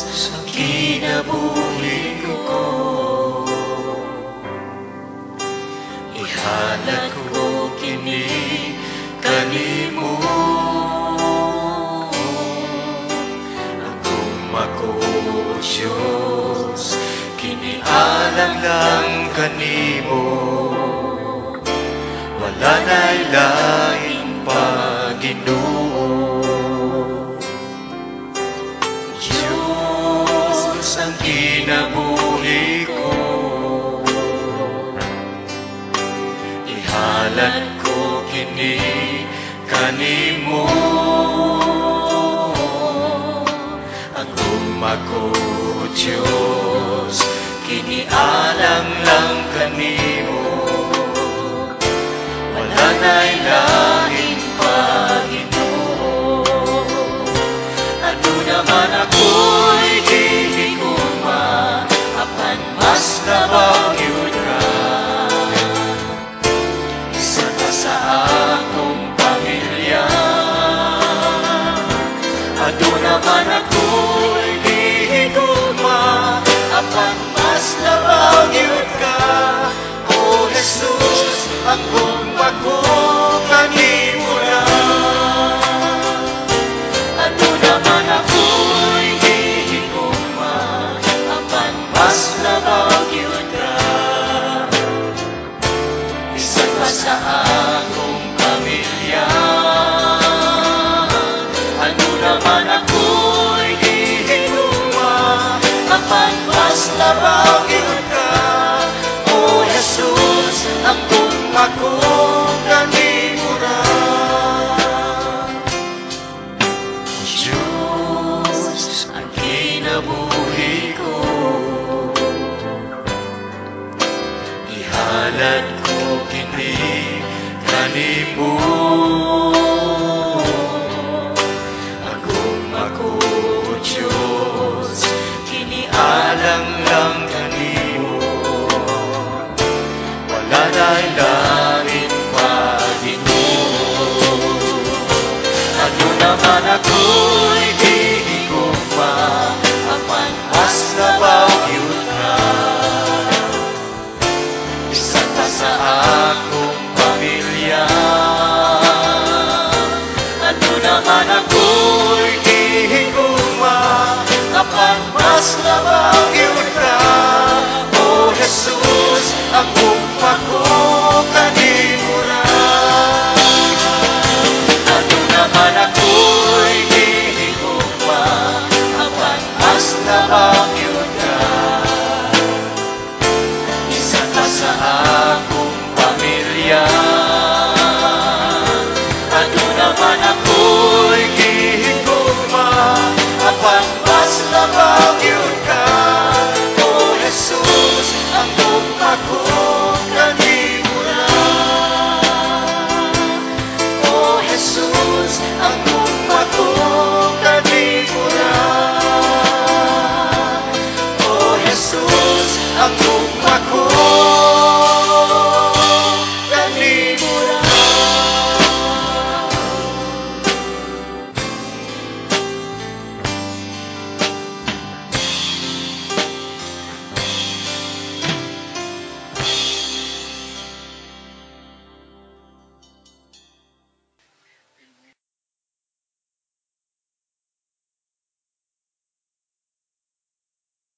Diyos, ang kinabuhi ko. Ihalat ko kini kanimo. Ang ako, Diyos, kinialang lang kanimo. Wala na'y laing kanimo Ang umako Diyos Kinialang lang kanimo Ano naman ako'y hihiguma Apan mas yun ka. O Jesus, ang gumba ko kanimo na ano naman ako'y Apan mas yun ka. Isa ka na kinabuhi ko kini kanimo Agum ako, Diyos Kinialang lang kanimo Wala na'y langit naman ako'y gihiguma Kapag mas labag yun na O oh, Jesus, ang bumak